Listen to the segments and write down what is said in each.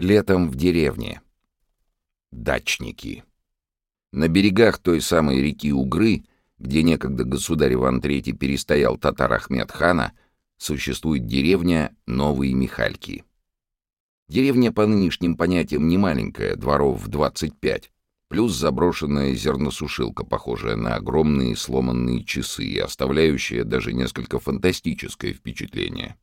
Летом в деревне. Дачники. На берегах той самой реки Угры, где некогда государь Иван III перестоял татар Ахмед хана, существует деревня Новые Михальки. Деревня по нынешним понятиям не маленькая, дворов в 25, плюс заброшенная зерносушилка, похожая на огромные сломанные часы оставляющая даже несколько фантастическое впечатление.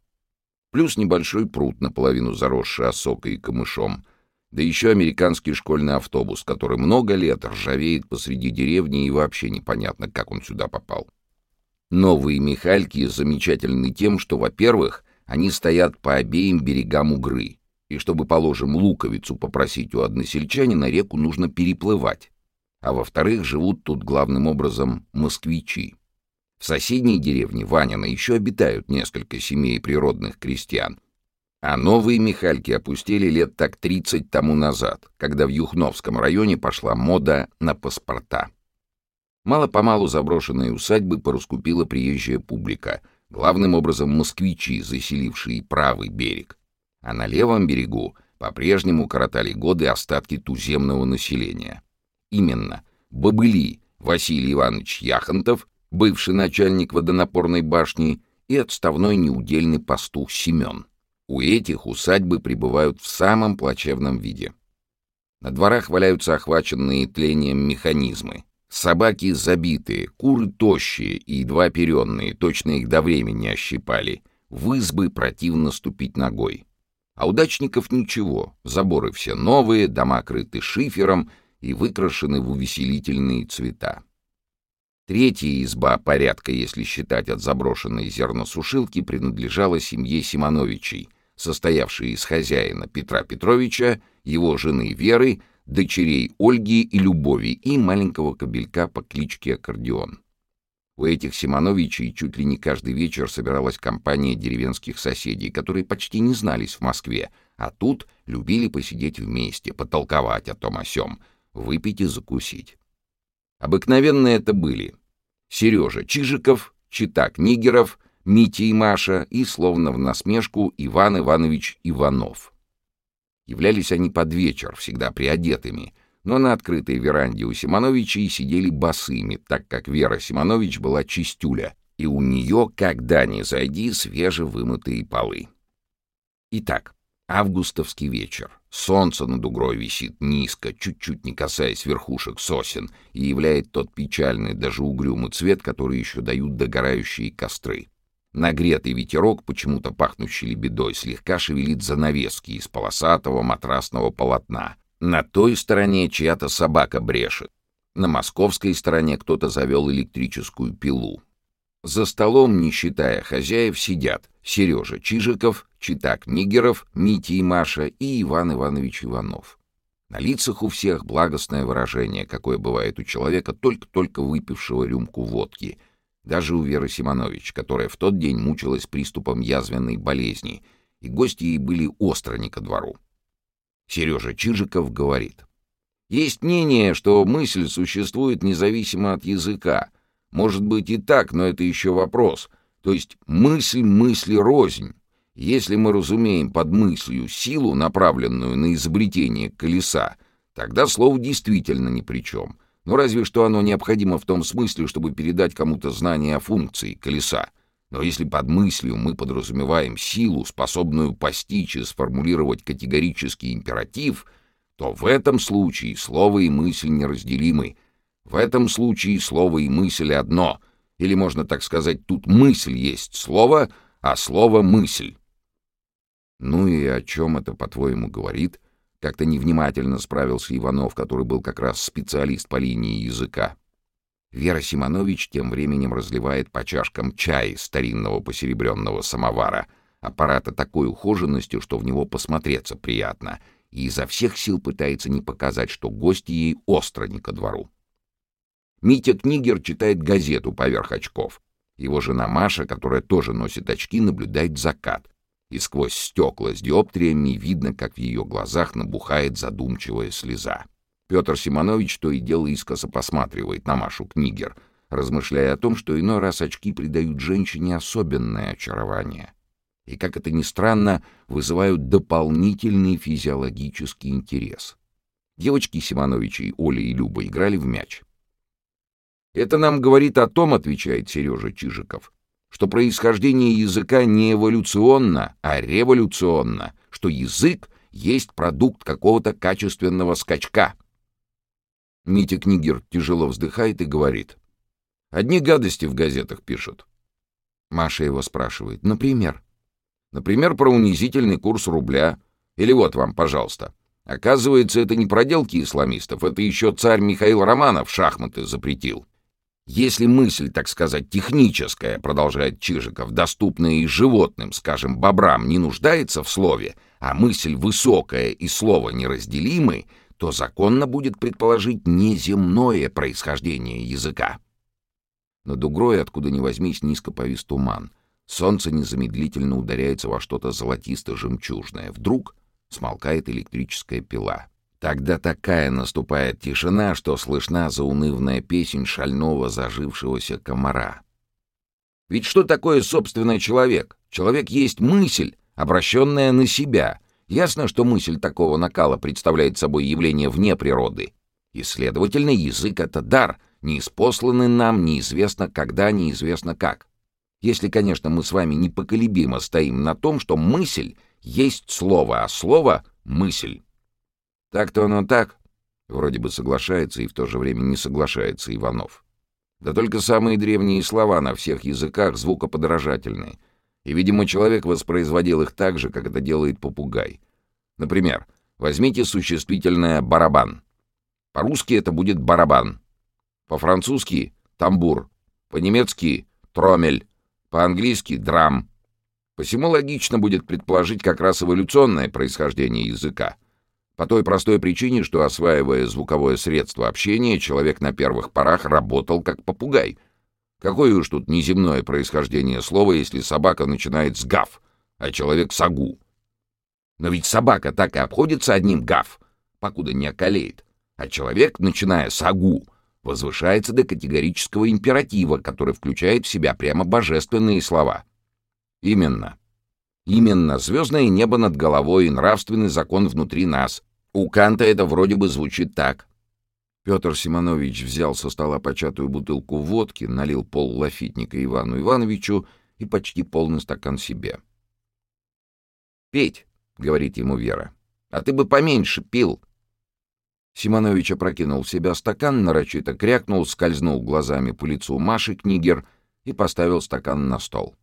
Плюс небольшой пруд, наполовину заросший осокой и камышом, да еще американский школьный автобус, который много лет ржавеет посреди деревни и вообще непонятно, как он сюда попал. Новые Михальки замечательны тем, что, во-первых, они стоят по обеим берегам Угры, и чтобы, положим, луковицу попросить у односельчанина, реку нужно переплывать. А во-вторых, живут тут главным образом москвичи. В соседней деревне Ванина еще обитают несколько семей природных крестьян. А новые Михальки опустили лет так 30 тому назад, когда в Юхновском районе пошла мода на паспорта. Мало-помалу заброшенные усадьбы пораскупила приезжая публика, главным образом москвичи, заселившие правый берег а на левом берегу по-прежнему коротали годы остатки туземного населения. Именно Бобыли Василий Иванович Яхонтов, бывший начальник водонапорной башни, и отставной неудельный пастух Семен. У этих усадьбы пребывают в самом плачевном виде. На дворах валяются охваченные тлением механизмы. Собаки забитые, куры тощие и едва оперенные, точно их до времени ощипали. В избы противно ступить ногой. А у дачников ничего, заборы все новые, дома крыты шифером и выкрашены в увеселительные цвета. Третья изба порядка, если считать от заброшенной зерносушилки, принадлежала семье Симоновичей, состоявшей из хозяина Петра Петровича, его жены Веры, дочерей Ольги и Любови и маленького кобелька по кличке Аккордеон. У этих Симоновичей чуть ли не каждый вечер собиралась компания деревенских соседей, которые почти не знались в Москве, а тут любили посидеть вместе, потолковать о том о сём, выпить и закусить. Обыкновенно это были Сережа Чижиков, Читак Нигеров, Митя и Маша и, словно в насмешку, Иван Иванович Иванов. Являлись они под вечер, всегда приодетыми — но на открытой веранде у Симоновичей сидели босыми, так как Вера Симонович была чистюля, и у нее, когда ни зайди, свежевымытые полы. Итак, августовский вечер. Солнце над угрой висит низко, чуть-чуть не касаясь верхушек сосен, и являет тот печальный, даже угрюмый цвет, который еще дают догорающие костры. Нагретый ветерок, почему-то пахнущий лебедой, слегка шевелит занавески из полосатого матрасного полотна, на той стороне чья-то собака брешет. На московской стороне кто-то завел электрическую пилу. За столом, не считая хозяев, сидят Сережа Чижиков, Читак Нигеров, Митя и Маша и Иван Иванович Иванов. На лицах у всех благостное выражение, какое бывает у человека, только-только выпившего рюмку водки. Даже у Веры Симонович, которая в тот день мучилась приступом язвенной болезни, и гости ей были остро не ко двору. Сережа Чижиков говорит. Есть мнение, что мысль существует независимо от языка. Может быть и так, но это еще вопрос. То есть мысль мысли рознь. Если мы разумеем под мыслью силу, направленную на изобретение колеса, тогда слово действительно ни при чем. Но разве что оно необходимо в том смысле, чтобы передать кому-то знание о функции колеса. Но если под мыслью мы подразумеваем силу, способную постичь и сформулировать категорический императив, то в этом случае слово и мысль неразделимы. В этом случае слово и мысль одно. Или можно так сказать, тут мысль есть слово, а слово — мысль. Ну и о чем это, по-твоему, говорит? Как-то невнимательно справился Иванов, который был как раз специалист по линии языка. Вера Симонович тем временем разливает по чашкам чай старинного посеребренного самовара, аппарата такой ухоженностью, что в него посмотреться приятно, и изо всех сил пытается не показать, что гости ей остро не ко двору. Митя Книгер читает газету поверх очков. Его жена Маша, которая тоже носит очки, наблюдает закат. И сквозь стекла с диоптриями видно, как в ее глазах набухает задумчивая слеза. Петр Симонович то и дело искоса посматривает на Машу Книгер, размышляя о том, что иной раз очки придают женщине особенное очарование. и, как это ни странно, вызывают дополнительный физиологический интерес. Девочки Симоновичей, Оля и Люба, играли в мяч. «Это нам говорит о том, — отвечает Сережа Чижиков, — что происхождение языка не эволюционно, а революционно, что язык есть продукт какого-то качественного скачка». Митя Книгер тяжело вздыхает и говорит. «Одни гадости в газетах пишут». Маша его спрашивает. «Например?» «Например, про унизительный курс рубля. Или вот вам, пожалуйста. Оказывается, это не проделки исламистов, это еще царь Михаил Романов шахматы запретил. Если мысль, так сказать, техническая, продолжает Чижиков, доступная и животным, скажем, бобрам, не нуждается в слове, а мысль высокая и слово неразделимы, то законно будет предположить неземное происхождение языка. Над угрой, откуда ни возьмись, низко повис туман. Солнце незамедлительно ударяется во что-то золотисто-жемчужное. Вдруг смолкает электрическая пила. Тогда такая наступает тишина, что слышна заунывная песнь шального зажившегося комара. Ведь что такое собственный человек? Человек есть мысль, обращенная на себя. Ясно, что мысль такого накала представляет собой явление вне природы. И, следовательно, язык — это дар, неиспосланный нам неизвестно когда, неизвестно как. Если, конечно, мы с вами непоколебимо стоим на том, что мысль есть слово, а слово — мысль. Так-то оно так. Вроде бы соглашается и в то же время не соглашается Иванов. Да только самые древние слова на всех языках звукоподражательные. И, видимо, человек воспроизводил их так же, как это делает попугай. Например, возьмите существительное «барабан». По-русски это будет «барабан». По-французски — «тамбур». По-немецки — «тромель». По-английски — «драм». Посему логично будет предположить как раз эволюционное происхождение языка. По той простой причине, что, осваивая звуковое средство общения, человек на первых порах работал как попугай. Какое уж тут неземное происхождение слова, если собака начинает с гав, а человек с агу. Но ведь собака так и обходится одним гав, покуда не околеет, а человек, начиная с агу, возвышается до категорического императива, который включает в себя прямо божественные слова — Именно. Именно звездное небо над головой и нравственный закон внутри нас. У Канта это вроде бы звучит так. Петр Симонович взял со стола початую бутылку водки, налил пол лафитника Ивану Ивановичу и почти полный стакан себе. «Петь», — говорит ему Вера, — «а ты бы поменьше пил». Симонович опрокинул в себя стакан, нарочито крякнул, скользнул глазами по лицу Маши Книгер и поставил стакан на стол.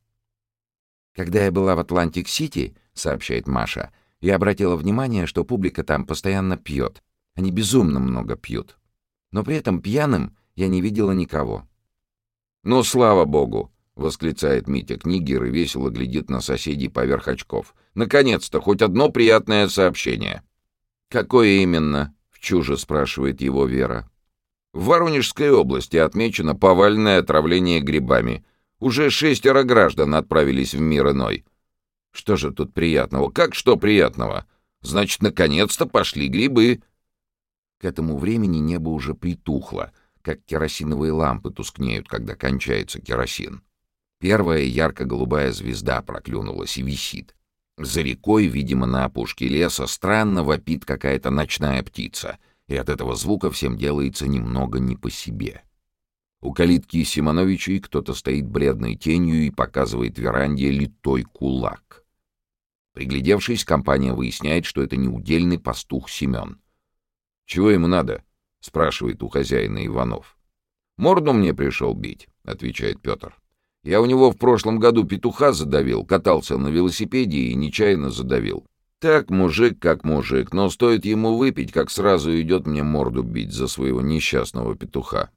Когда я была в Атлантик-Сити, сообщает Маша, я обратила внимание, что публика там постоянно пьет. Они безумно много пьют. Но при этом пьяным я не видела никого. «Ну, слава богу!» — восклицает Митя Книгер и весело глядит на соседей поверх очков. «Наконец-то хоть одно приятное сообщение!» «Какое именно?» — в чуже спрашивает его Вера. «В Воронежской области отмечено повальное отравление грибами», уже шестеро граждан отправились в мир иной. Что же тут приятного? Как что приятного? Значит, наконец-то пошли грибы. К этому времени небо уже притухло, как керосиновые лампы тускнеют, когда кончается керосин. Первая ярко-голубая звезда проклюнулась и висит. За рекой, видимо, на опушке леса, странно вопит какая-то ночная птица, и от этого звука всем делается немного не по себе. У калитки Симоновичей кто-то стоит бледной тенью и показывает веранде литой кулак. Приглядевшись, компания выясняет, что это неудельный пастух Семен. «Чего ему надо?» — спрашивает у хозяина Иванов. «Морду мне пришел бить», — отвечает Петр. «Я у него в прошлом году петуха задавил, катался на велосипеде и нечаянно задавил. Так мужик как мужик, но стоит ему выпить, как сразу идет мне морду бить за своего несчастного петуха.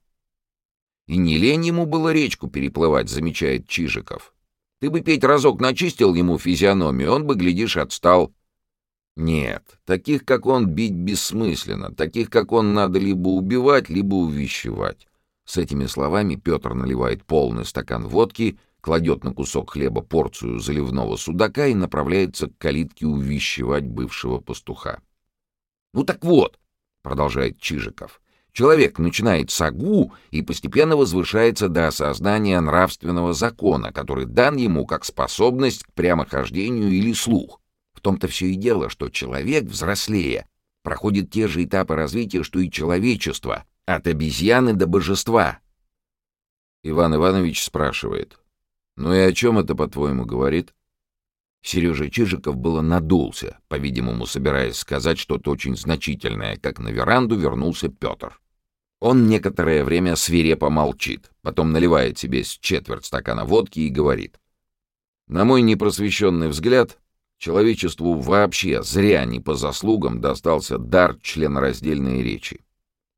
И не лень ему было речку переплывать, замечает Чижиков. Ты бы петь разок начистил ему физиономию, он бы, глядишь, отстал. Нет, таких, как он, бить бессмысленно. Таких, как он, надо либо убивать, либо увещевать. С этими словами Петр наливает полный стакан водки, кладет на кусок хлеба порцию заливного судака и направляется к калитке увещевать бывшего пастуха. «Ну так вот», — продолжает Чижиков, — Человек начинает сагу и постепенно возвышается до осознания нравственного закона, который дан ему как способность к прямохождению или слух. В том-то все и дело, что человек, взрослея, проходит те же этапы развития, что и человечество, от обезьяны до божества. Иван Иванович спрашивает, «Ну и о чем это, по-твоему, говорит?» Сережа Чижиков было надулся, по-видимому, собираясь сказать что-то очень значительное, как на веранду вернулся Петр. Он некоторое время свирепо молчит, потом наливает себе с четверть стакана водки и говорит. «На мой непросвещенный взгляд, человечеству вообще зря не по заслугам достался дар членораздельной речи.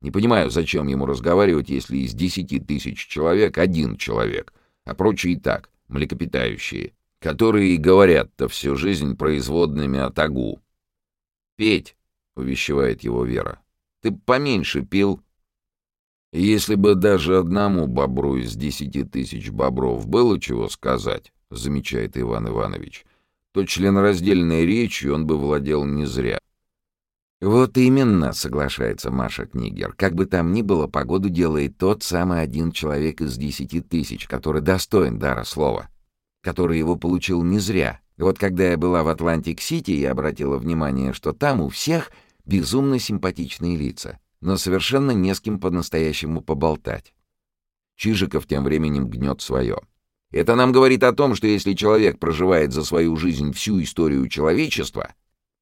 Не понимаю, зачем ему разговаривать, если из десяти тысяч человек один человек, а прочие и так, млекопитающие, которые говорят-то всю жизнь производными от агу. «Петь», — увещевает его Вера, — «ты поменьше пил». «Если бы даже одному бобру из десяти тысяч бобров было чего сказать», — замечает Иван Иванович, — то членораздельной речью он бы владел не зря. «Вот именно», — соглашается Маша Книгер. «Как бы там ни было, погоду делает тот самый один человек из десяти тысяч, который достоин дара слова» который его получил не зря. вот когда я была в Атлантик-Сити, я обратила внимание, что там у всех безумно симпатичные лица, но совершенно не с кем по-настоящему поболтать. Чижиков тем временем гнет свое. Это нам говорит о том, что если человек проживает за свою жизнь всю историю человечества,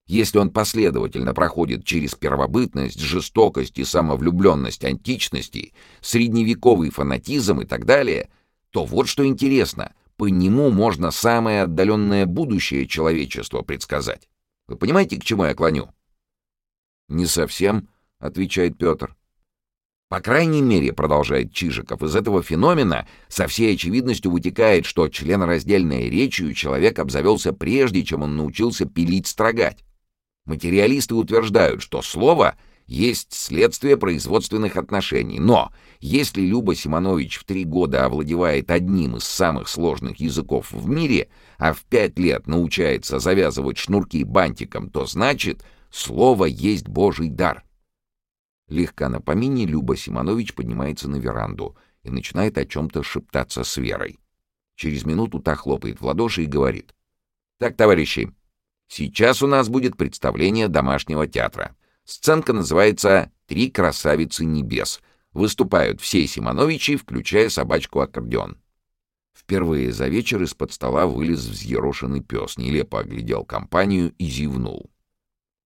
если он последовательно проходит через первобытность, жестокость и самовлюбленность античности, средневековый фанатизм и так далее, то вот что интересно, по нему можно самое отдаленное будущее человечества предсказать. Вы понимаете, к чему я клоню? «Не совсем», — отвечает Петр. По крайней мере, продолжает Чижиков, из этого феномена со всей очевидностью вытекает, что членораздельной речью человек обзавелся прежде, чем он научился пилить-строгать. Материалисты утверждают, что слово есть следствие производственных отношений. Но если Люба Симонович в три года овладевает одним из самых сложных языков в мире, а в пять лет научается завязывать шнурки бантиком, то значит, слово есть божий дар. Легко на помине Люба Симонович поднимается на веранду и начинает о чем-то шептаться с Верой. Через минуту та хлопает в ладоши и говорит. «Так, товарищи, сейчас у нас будет представление домашнего театра. Сценка называется «Три красавицы небес». Выступают все Симоновичи, включая собачку-аккордеон. Впервые за вечер из-под стола вылез взъерошенный пес, нелепо оглядел компанию и зевнул.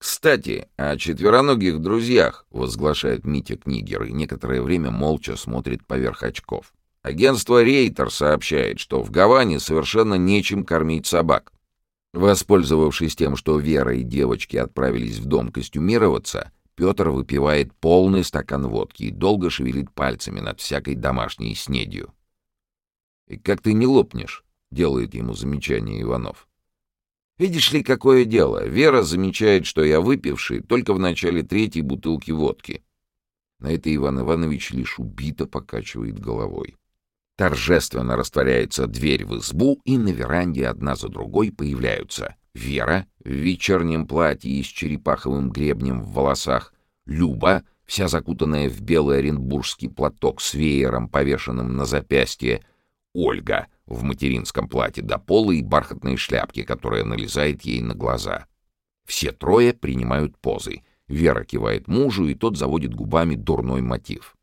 «Кстати, о четвероногих друзьях», — возглашает Митя Книгер, и некоторое время молча смотрит поверх очков. Агентство «Рейтер» сообщает, что в Гаване совершенно нечем кормить собак. Воспользовавшись тем, что Вера и девочки отправились в дом костюмироваться, Петр выпивает полный стакан водки и долго шевелит пальцами над всякой домашней снедью. «И как ты не лопнешь?» — делает ему замечание Иванов. «Видишь ли, какое дело? Вера замечает, что я выпивший только в начале третьей бутылки водки». На это Иван Иванович лишь убито покачивает головой. Торжественно растворяется дверь в избу, и на веранде одна за другой появляются Вера в вечернем платье и с черепаховым гребнем в волосах, Люба, вся закутанная в белый оренбургский платок с веером, повешенным на запястье, Ольга в материнском платье до пола и бархатной шляпке, которая налезает ей на глаза. Все трое принимают позы. Вера кивает мужу, и тот заводит губами дурной мотив.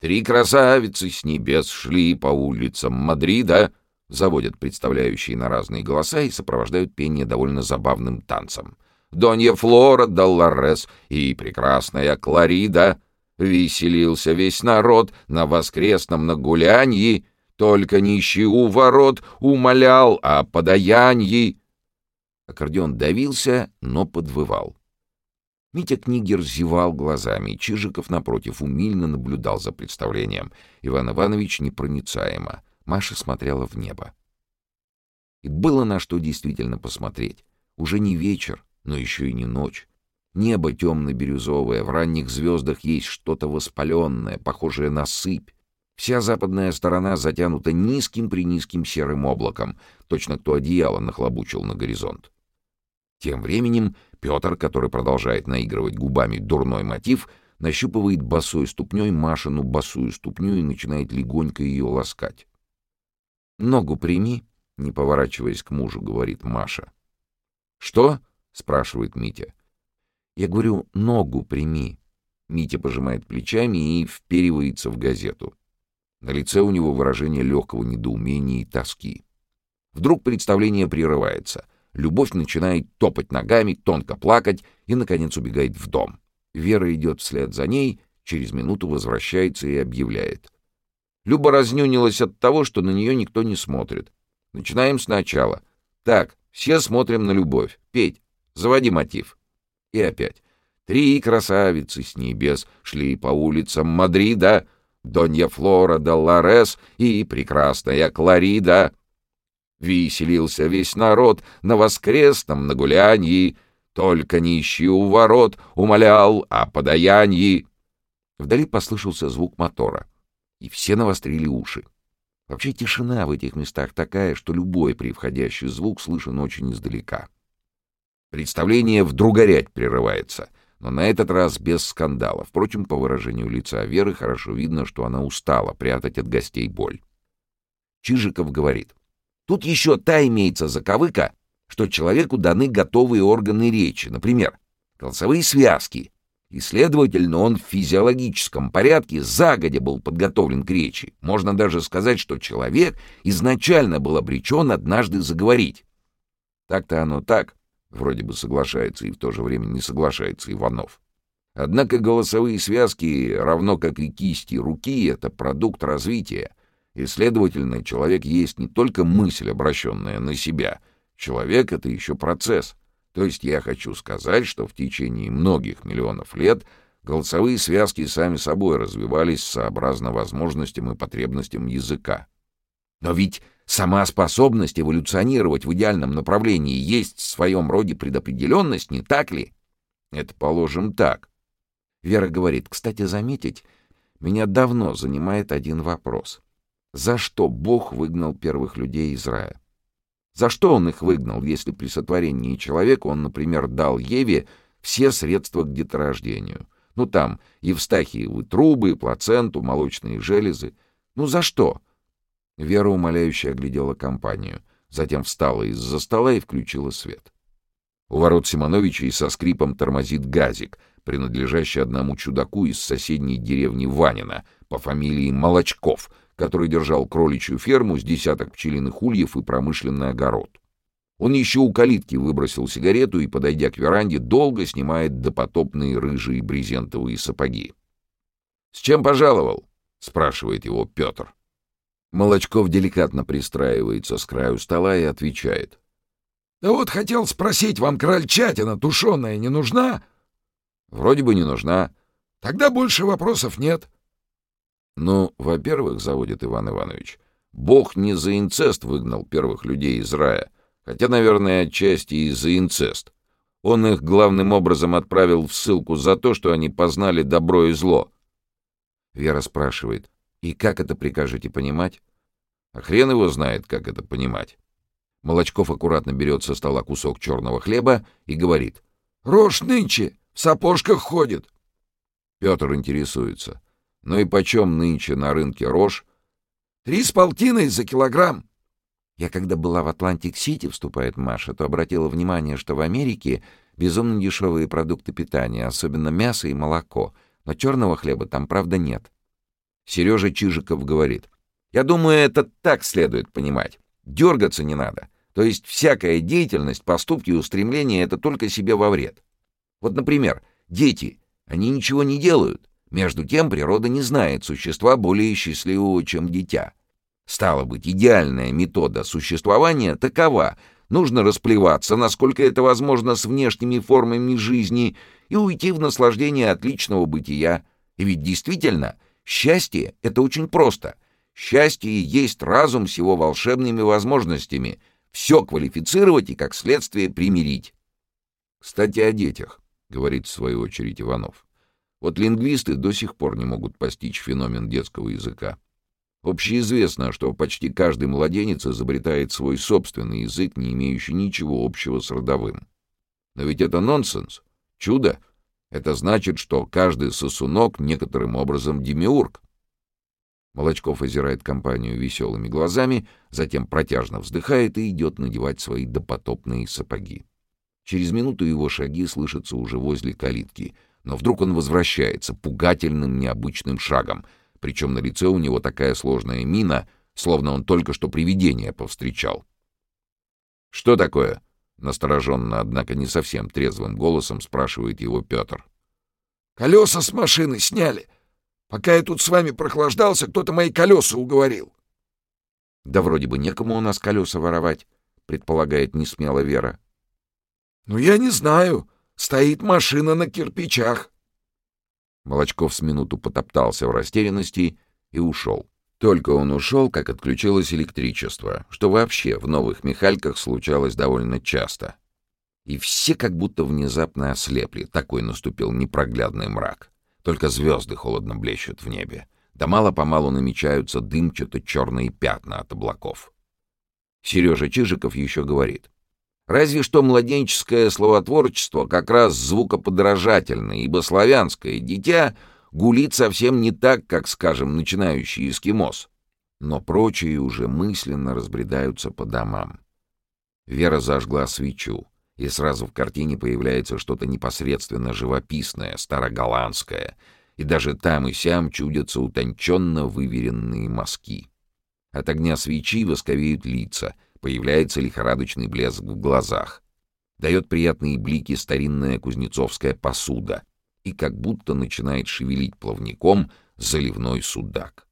Три красавицы с небес шли по улицам Мадрида, заводят представляющие на разные голоса и сопровождают пение довольно забавным танцем. Донья Флора Долларес и прекрасная Кларида. Веселился весь народ на воскресном нагулянье, только нищий у ворот умолял о подаянье. Аккордеон давился, но подвывал. Митя Книгер зевал глазами, Чижиков, напротив, умильно наблюдал за представлением. Иван Иванович непроницаемо. Маша смотрела в небо. И было на что действительно посмотреть. Уже не вечер, но еще и не ночь. Небо темно-бирюзовое, в ранних звездах есть что-то воспаленное, похожее на сыпь. Вся западная сторона затянута низким-принизким серым облаком, точно кто одеяло нахлобучил на горизонт. Тем временем Петр, который продолжает наигрывать губами дурной мотив, нащупывает босой ступней Машину босую ступню и начинает легонько ее ласкать. «Ногу прими», — не поворачиваясь к мужу, говорит Маша. «Что?» — спрашивает Митя. «Я говорю, ногу прими». Митя пожимает плечами и вперивается в газету. На лице у него выражение легкого недоумения и тоски. Вдруг представление прерывается. Любовь начинает топать ногами, тонко плакать и, наконец, убегает в дом. Вера идет вслед за ней, через минуту возвращается и объявляет. Люба разнюнилась от того, что на нее никто не смотрит. Начинаем сначала. Так, все смотрим на любовь. Петь, заводи мотив. И опять. Три красавицы с небес шли по улицам Мадрида, Донья Флора де Ларес и прекрасная Кларида. Веселился весь народ на воскресном нагулянье, только нищий у ворот умолял о подаянии. Вдали послышался звук мотора, и все навострили уши. Вообще тишина в этих местах такая, что любой превходящий звук слышен очень издалека. Представление вдруг горять прерывается, но на этот раз без скандала. Впрочем, по выражению лица Веры хорошо видно, что она устала прятать от гостей боль. Чижиков говорит, тут еще та имеется заковыка, что человеку даны готовые органы речи, например, голосовые связки, и, следовательно, он в физиологическом порядке загодя был подготовлен к речи. Можно даже сказать, что человек изначально был обречен однажды заговорить. Так-то оно так, вроде бы соглашается и в то же время не соглашается Иванов. Однако голосовые связки, равно как и кисти руки, — это продукт развития, и, следовательно, человек есть не только мысль, обращенная на себя — Человек — это еще процесс. То есть я хочу сказать, что в течение многих миллионов лет голосовые связки сами собой развивались сообразно возможностям и потребностям языка. Но ведь сама способность эволюционировать в идеальном направлении есть в своем роде предопределенность, не так ли? Это положим так. Вера говорит, кстати, заметить, меня давно занимает один вопрос. За что Бог выгнал первых людей из рая? За что он их выгнал, если при сотворении человека он, например, дал Еве все средства к деторождению? Ну там, Евстахиевы трубы, плаценту, молочные железы. Ну за что? Вера умоляюще оглядела компанию, затем встала из-за стола и включила свет. У ворот Симоновича и со скрипом тормозит газик, принадлежащий одному чудаку из соседней деревни Ванина по фамилии Молочков — который держал кроличью ферму с десяток пчелиных ульев и промышленный огород. Он еще у калитки выбросил сигарету и, подойдя к веранде, долго снимает допотопные рыжие брезентовые сапоги. «С чем пожаловал?» — спрашивает его Петр. Молочков деликатно пристраивается с краю стола и отвечает. «Да вот хотел спросить, вам крольчатина тушеная не нужна?» «Вроде бы не нужна. Тогда больше вопросов нет. Ну, во-первых, заводит Иван Иванович, Бог не за инцест выгнал первых людей из рая, хотя, наверное, отчасти и за инцест. Он их главным образом отправил в ссылку за то, что они познали добро и зло. Вера спрашивает, и как это прикажете понимать? А хрен его знает, как это понимать. Молочков аккуратно берет со стола кусок черного хлеба и говорит. «Рожь нынче в сапожках ходит». Петр интересуется. Ну и почем нынче на рынке рожь? Три с полтиной за килограмм. Я когда была в Атлантик-Сити, вступает Маша, то обратила внимание, что в Америке безумно дешевые продукты питания, особенно мясо и молоко, но черного хлеба там, правда, нет. Сережа Чижиков говорит, я думаю, это так следует понимать. Дергаться не надо. То есть всякая деятельность, поступки и устремления — это только себе во вред. Вот, например, дети, они ничего не делают, между тем природа не знает существа более счастливого, чем дитя. Стало быть, идеальная метода существования такова. Нужно расплеваться, насколько это возможно, с внешними формами жизни и уйти в наслаждение отличного бытия. И ведь действительно, счастье — это очень просто. Счастье есть разум с его волшебными возможностями. Все квалифицировать и, как следствие, примирить. «Кстати, о детях», — говорит в свою очередь Иванов. Вот лингвисты до сих пор не могут постичь феномен детского языка. Общеизвестно, что почти каждый младенец изобретает свой собственный язык, не имеющий ничего общего с родовым. Но ведь это нонсенс, чудо. Это значит, что каждый сосунок некоторым образом демиург. Молочков озирает компанию веселыми глазами, затем протяжно вздыхает и идет надевать свои допотопные сапоги. Через минуту его шаги слышатся уже возле калитки, но вдруг он возвращается пугательным необычным шагом, причем на лице у него такая сложная мина, словно он только что привидение повстречал. «Что такое?» — настороженно, однако не совсем трезвым голосом спрашивает его Петр. «Колеса с машины сняли. Пока я тут с вами прохлаждался, кто-то мои колеса уговорил». «Да вроде бы некому у нас колеса воровать», — предполагает несмело Вера. «Ну, я не знаю. Стоит машина на кирпичах». Молочков с минуту потоптался в растерянности и ушел. Только он ушел, как отключилось электричество, что вообще в новых Михальках случалось довольно часто. И все как будто внезапно ослепли, такой наступил непроглядный мрак. Только звезды холодно блещут в небе, да мало-помалу намечаются дымчато-черные пятна от облаков. Сережа Чижиков еще говорит. Разве что младенческое словотворчество как раз звукоподражательное, ибо славянское дитя гулит совсем не так, как, скажем, начинающий эскимос. Но прочие уже мысленно разбредаются по домам. Вера зажгла свечу, и сразу в картине появляется что-то непосредственно живописное, староголландское, и даже там и сям чудятся утонченно выверенные мазки. От огня свечи восковеют лица, появляется лихорадочный блеск в глазах. Дает приятные блики старинная кузнецовская посуда — и как будто начинает шевелить плавником заливной судак.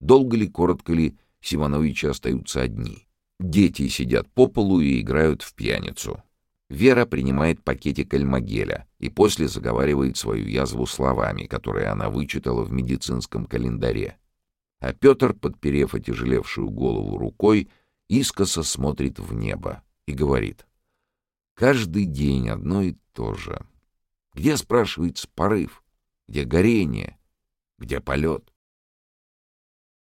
Долго ли, коротко ли, Симоновичи остаются одни. Дети сидят по полу и играют в пьяницу. Вера принимает пакетик альмагеля и после заговаривает свою язву словами, которые она вычитала в медицинском календаре. А Петр, подперев отяжелевшую голову рукой, искоса смотрит в небо и говорит. «Каждый день одно и то же. Где, спрашивается, порыв? Где горение? Где полет?